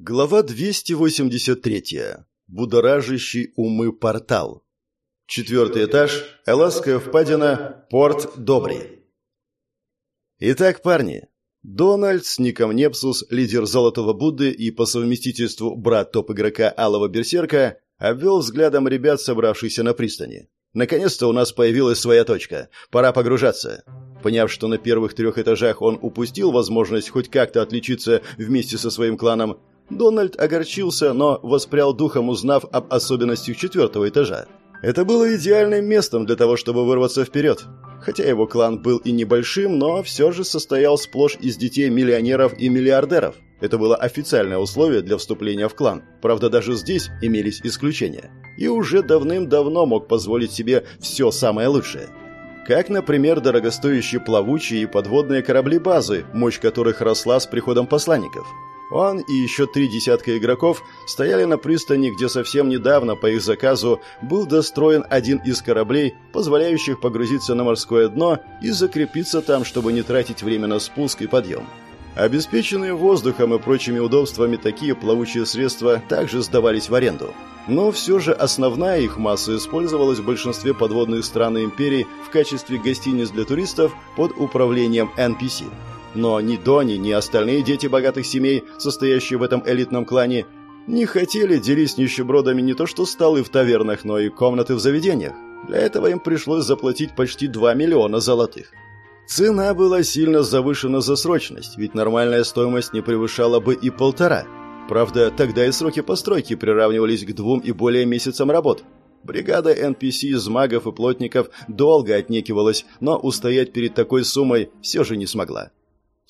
Глава 283. Будоражащий умы портал. Четвертый этаж, Эласская впадина, порт Добрый. Итак, парни, Дональд с ником Непсус, лидер Золотого Будды и по совместительству брат топ-игрока Алого Берсерка, обвел взглядом ребят, собравшихся на пристани. Наконец-то у нас появилась своя точка. Пора погружаться. Поняв, что на первых трех этажах он упустил возможность хоть как-то отличиться вместе со своим кланом, Дональд огорчился, но воспрял духом, узнав об особенностях четвертого этажа. Это было идеальным местом для того, чтобы вырваться вперед. Хотя его клан был и небольшим, но все же состоял сплошь из детей миллионеров и миллиардеров. Это было официальное условие для вступления в клан. Правда, даже здесь имелись исключения. И уже давным-давно мог позволить себе все самое лучшее. Как, например, дорогостоящие плавучие и подводные корабли базы, мощь которых росла с приходом посланников. Он и еще три десятка игроков стояли на пристани, где совсем недавно по их заказу был достроен один из кораблей, позволяющих погрузиться на морское дно и закрепиться там, чтобы не тратить время на спуск и подъем. Обеспеченные воздухом и прочими удобствами такие плавучие средства также сдавались в аренду. Но все же основная их масса использовалась в большинстве подводных стран и империй в качестве гостиниц для туристов под управлением NPC. Но ни Дони, ни остальные дети богатых семей, состоящие в этом элитном клане, не хотели делить с нищебродами не то что столы в тавернах, но и комнаты в заведениях. Для этого им пришлось заплатить почти 2 миллиона золотых. Цена была сильно завышена за срочность, ведь нормальная стоимость не превышала бы и полтора. Правда, тогда и сроки постройки приравнивались к двум и более месяцам работ. Бригада NPC из магов и плотников долго отнекивалась, но устоять перед такой суммой все же не смогла.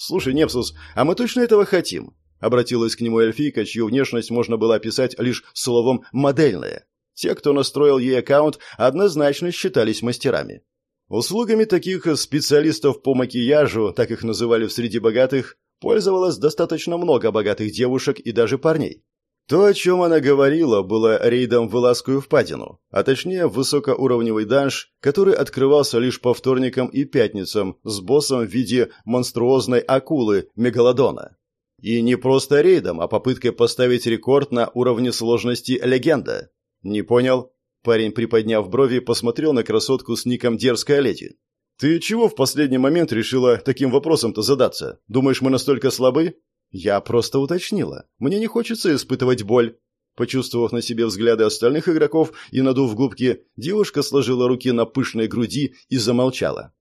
«Слушай, Непсус, а мы точно этого хотим?» Обратилась к нему эльфийка, чью внешность можно было описать лишь словом «модельная». Те, кто настроил ей аккаунт, однозначно считались мастерами. Услугами таких специалистов по макияжу, так их называли в среди богатых, пользовалось достаточно много богатых девушек и даже парней. То, о чем она говорила, было рейдом в Иласскую впадину, а точнее в высокоуровневый данж, который открывался лишь по вторникам и пятницам с боссом в виде монструозной акулы Мегалодона. И не просто рейдом, а попыткой поставить рекорд на уровне сложности легенда. Не понял? Парень, приподняв брови, посмотрел на красотку с ником «Дерзкая леди». «Ты чего в последний момент решила таким вопросом-то задаться? Думаешь, мы настолько слабы?» Я просто уточнила. Мне не хочется испытывать боль. Почувствовав на себе взгляды остальных игроков и надув губки, девушка сложила руки на пышной груди и замолчала.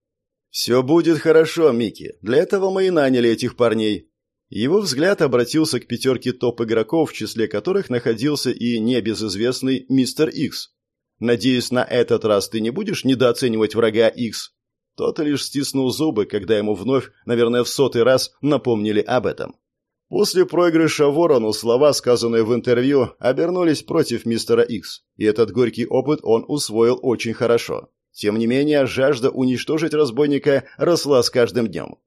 «Все будет хорошо, Микки. Для этого мы и наняли этих парней». Его взгляд обратился к пятерке топ-игроков, в числе которых находился и небезызвестный Мистер Икс. «Надеюсь, на этот раз ты не будешь недооценивать врага Икс?» Тот лишь стиснул зубы, когда ему вновь, наверное, в сотый раз напомнили об этом. После проигрыша Ворону слова, сказанные в интервью, обернулись против мистера Икс, и этот горький опыт он усвоил очень хорошо. Тем не менее, жажда уничтожить разбойника росла с каждым днем.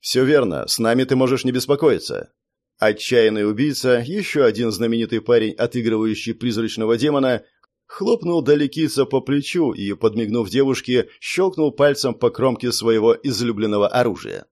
«Все верно, с нами ты можешь не беспокоиться». Отчаянный убийца, еще один знаменитый парень, отыгрывающий призрачного демона, хлопнул далекица по плечу и, подмигнув девушке, щелкнул пальцем по кромке своего излюбленного оружия.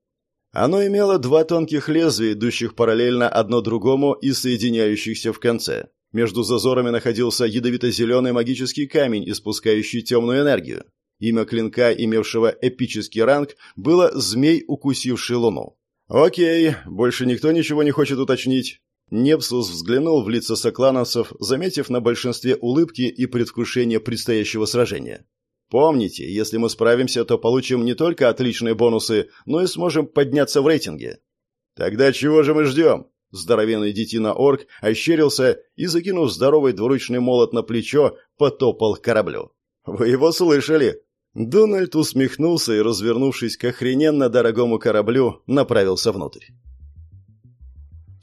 Оно имело два тонких лезвия, идущих параллельно одно другому и соединяющихся в конце. Между зазорами находился ядовито-зеленый магический камень, испускающий темную энергию. Имя клинка, имевшего эпический ранг, было «Змей, укусивший луну». «Окей, больше никто ничего не хочет уточнить». Непсус взглянул в лица соклановцев, заметив на большинстве улыбки и предвкушение предстоящего сражения. Помните, если мы справимся, то получим не только отличные бонусы, но и сможем подняться в рейтинге. Тогда чего же мы ждем? Здоровенный детина-орк ощерился и, закинув здоровый двуручный молот на плечо, потопал к кораблю. «Вы его слышали?» Дональд усмехнулся и, развернувшись к охрененно дорогому кораблю, направился внутрь.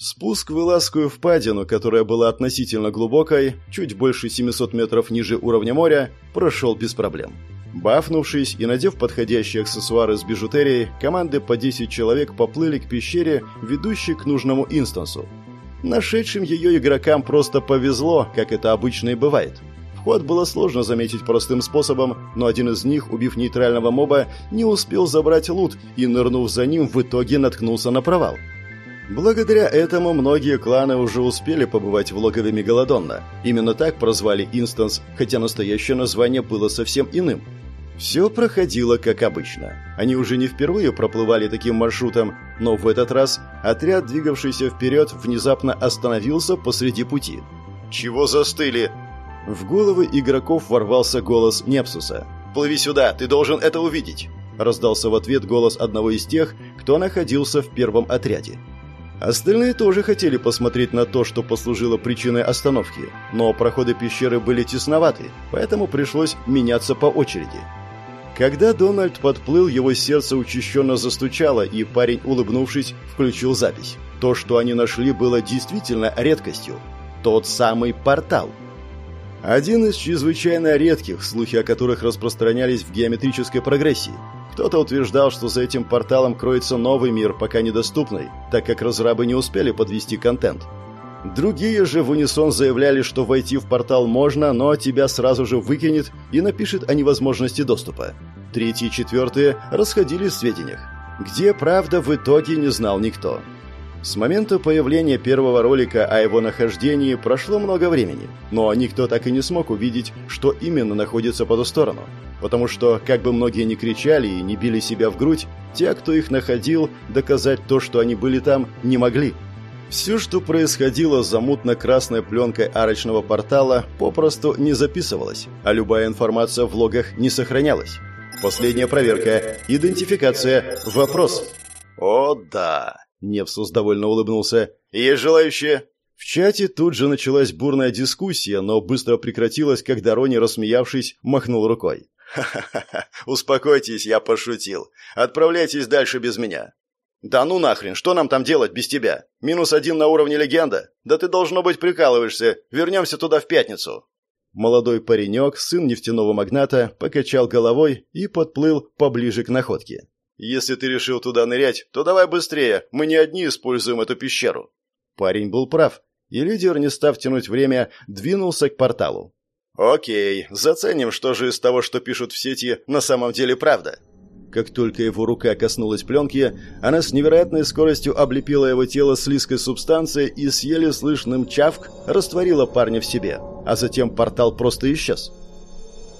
Спуск в Иласскую впадину, которая была относительно глубокой, чуть больше 700 метров ниже уровня моря, прошел без проблем. Бафнувшись и надев подходящие аксессуары с бижутерией, команды по 10 человек поплыли к пещере, ведущей к нужному инстансу. Нашедшим ее игрокам просто повезло, как это обычно и бывает. Вход было сложно заметить простым способом, но один из них, убив нейтрального моба, не успел забрать лут и, нырнув за ним, в итоге наткнулся на провал. Благодаря этому многие кланы уже успели побывать в логове Мегалодона. Именно так прозвали Инстанс, хотя настоящее название было совсем иным. Все проходило как обычно. Они уже не впервые проплывали таким маршрутом, но в этот раз отряд, двигавшийся вперед, внезапно остановился посреди пути. «Чего застыли?» В головы игроков ворвался голос Непсуса. «Плыви сюда, ты должен это увидеть!» Раздался в ответ голос одного из тех, кто находился в первом отряде. Остальные тоже хотели посмотреть на то, что послужило причиной остановки, но проходы пещеры были тесноваты, поэтому пришлось меняться по очереди. Когда Дональд подплыл, его сердце учащенно застучало, и парень, улыбнувшись, включил запись. То, что они нашли, было действительно редкостью. Тот самый портал. Один из чрезвычайно редких, слухи о которых распространялись в геометрической прогрессии. Кто-то утверждал, что за этим порталом кроется новый мир, пока недоступный, так как разрабы не успели подвести контент. Другие же в унисон заявляли, что войти в портал можно, но тебя сразу же выкинет и напишет о невозможности доступа. Третьи и четвертые расходились в сведениях. Где правда в итоге не знал никто. С момента появления первого ролика о его нахождении прошло много времени, но никто так и не смог увидеть, что именно находится по ту сторону. Потому что, как бы многие ни кричали и не били себя в грудь, те, кто их находил, доказать то, что они были там, не могли. Все, что происходило за мутно-красной пленкой арочного портала, попросту не записывалось, а любая информация в логах не сохранялась. Последняя проверка. Идентификация. Вопрос. «О, да!» Невсус довольно улыбнулся. «Есть желающие?» В чате тут же началась бурная дискуссия, но быстро прекратилась, когда Рони, рассмеявшись, махнул рукой. «Ха-ха-ха! Успокойтесь, я пошутил. Отправляйтесь дальше без меня». «Да ну нахрен, что нам там делать без тебя? Минус один на уровне легенда? Да ты, должно быть, прикалываешься. Вернемся туда в пятницу». Молодой паренек, сын нефтяного магната, покачал головой и подплыл поближе к находке. Если ты решил туда нырять, то давай быстрее, мы не одни используем эту пещеру». Парень был прав, и лидер, не став тянуть время, двинулся к порталу. «Окей, заценим, что же из того, что пишут в сети, на самом деле правда». Как только его рука коснулась пленки, она с невероятной скоростью облепила его тело слизкой субстанцией и с еле слышным чавк растворила парня в себе, а затем портал просто исчез.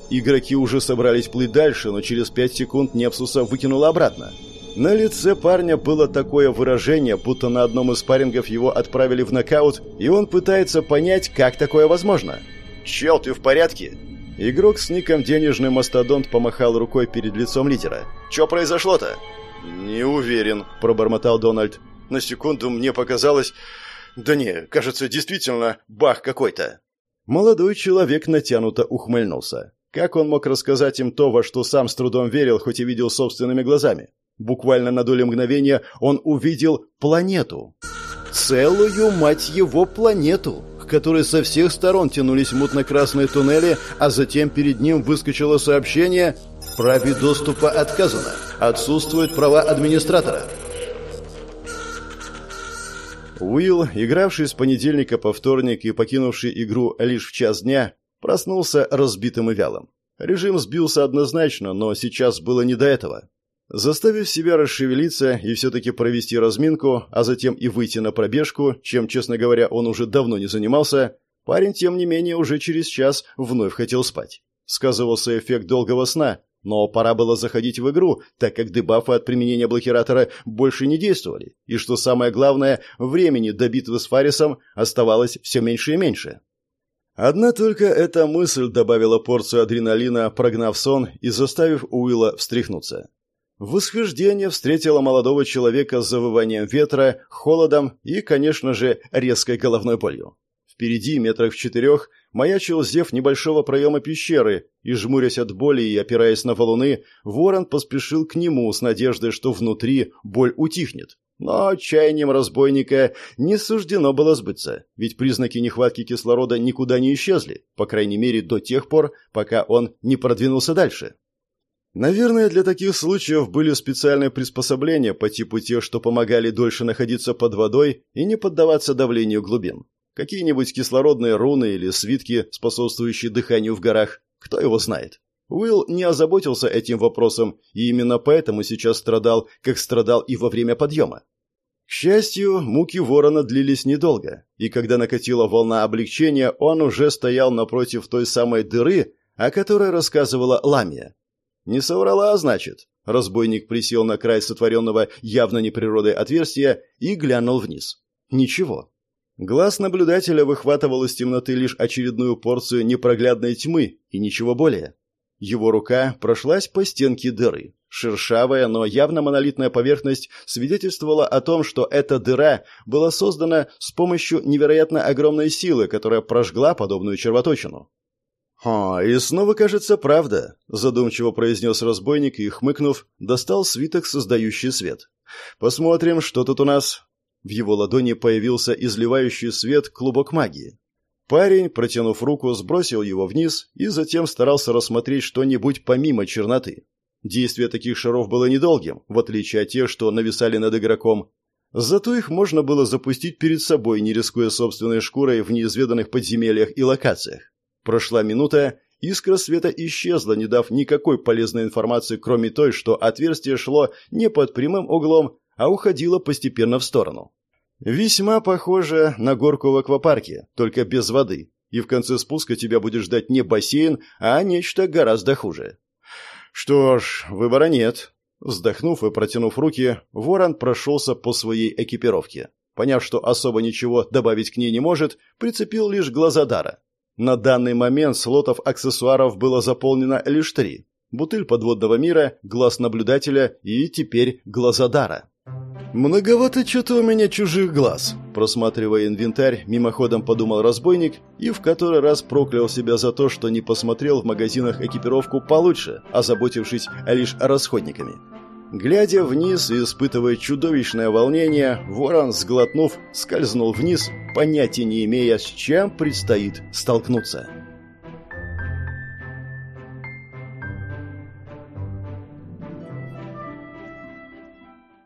Игроки уже собрались плыть дальше, но через пять секунд Непсуса выкинуло обратно. На лице парня было такое выражение, будто на одном из спаррингов его отправили в нокаут, и он пытается понять, как такое возможно. «Чел, ты в порядке?» Игрок с ником «Денежный мастодонт» помахал рукой перед лицом лидера. «Чё произошло-то?» «Не уверен», — пробормотал Дональд. «На секунду мне показалось...» «Да не, кажется, действительно бах какой-то». Молодой человек натянуто ухмыльнулся. Как он мог рассказать им то, во что сам с трудом верил, хоть и видел собственными глазами? Буквально на долю мгновения он увидел планету. Целую, мать его, планету, к которой со всех сторон тянулись мутно-красные туннели, а затем перед ним выскочило сообщение «Праве доступа отказано. Отсутствуют права администратора». Уилл, игравший с понедельника по вторник и покинувший игру лишь в час дня, Проснулся разбитым и вялым. Режим сбился однозначно, но сейчас было не до этого. Заставив себя расшевелиться и все-таки провести разминку, а затем и выйти на пробежку, чем, честно говоря, он уже давно не занимался, парень, тем не менее, уже через час вновь хотел спать. Сказывался эффект долгого сна, но пора было заходить в игру, так как дебафы от применения блокиратора больше не действовали, и, что самое главное, времени до битвы с Фарисом оставалось все меньше и меньше. Одна только эта мысль добавила порцию адреналина, прогнав сон и заставив Уилла встряхнуться. Восхождение встретило молодого человека с завыванием ветра, холодом и, конечно же, резкой головной болью. Впереди, метрах в четырех, маячил зев небольшого проема пещеры, и, жмурясь от боли и опираясь на валуны, ворон поспешил к нему с надеждой, что внутри боль утихнет. Но чаянием разбойника не суждено было сбыться, ведь признаки нехватки кислорода никуда не исчезли, по крайней мере до тех пор, пока он не продвинулся дальше. Наверное, для таких случаев были специальные приспособления по типу тех, что помогали дольше находиться под водой и не поддаваться давлению глубин. Какие-нибудь кислородные руны или свитки, способствующие дыханию в горах, кто его знает. Уилл не озаботился этим вопросом, и именно поэтому сейчас страдал, как страдал и во время подъема. К счастью, муки ворона длились недолго, и когда накатила волна облегчения, он уже стоял напротив той самой дыры, о которой рассказывала Ламия. «Не соврала, значит?» Разбойник присел на край сотворенного явно неприродой отверстия и глянул вниз. «Ничего». Глаз наблюдателя выхватывал из темноты лишь очередную порцию непроглядной тьмы и ничего более. Его рука прошлась по стенке дыры. Шершавая, но явно монолитная поверхность свидетельствовала о том, что эта дыра была создана с помощью невероятно огромной силы, которая прожгла подобную червоточину. «О, и снова, кажется, правда», — задумчиво произнес разбойник и, хмыкнув, достал свиток, создающий свет. «Посмотрим, что тут у нас». В его ладони появился изливающий свет клубок магии. Парень, протянув руку, сбросил его вниз и затем старался рассмотреть что-нибудь помимо черноты. Действие таких шаров было недолгим, в отличие от тех, что нависали над игроком. Зато их можно было запустить перед собой, не рискуя собственной шкурой в неизведанных подземельях и локациях. Прошла минута, искра света исчезла, не дав никакой полезной информации, кроме той, что отверстие шло не под прямым углом, а уходило постепенно в сторону. Весьма похоже на горку в аквапарке, только без воды, и в конце спуска тебя будет ждать не бассейн, а нечто гораздо хуже. Что ж, выбора нет. Вздохнув и протянув руки, ворон прошелся по своей экипировке. Поняв, что особо ничего добавить к ней не может, прицепил лишь глаза Дара. На данный момент слотов аксессуаров было заполнено лишь три. Бутыль подводного мира, глаз наблюдателя и теперь глазодара. «Многовато что-то у меня чужих глаз», – просматривая инвентарь, мимоходом подумал разбойник и в который раз проклял себя за то, что не посмотрел в магазинах экипировку получше, озаботившись лишь расходниками. Глядя вниз и испытывая чудовищное волнение, ворон, сглотнув, скользнул вниз, понятия не имея, с чем предстоит столкнуться.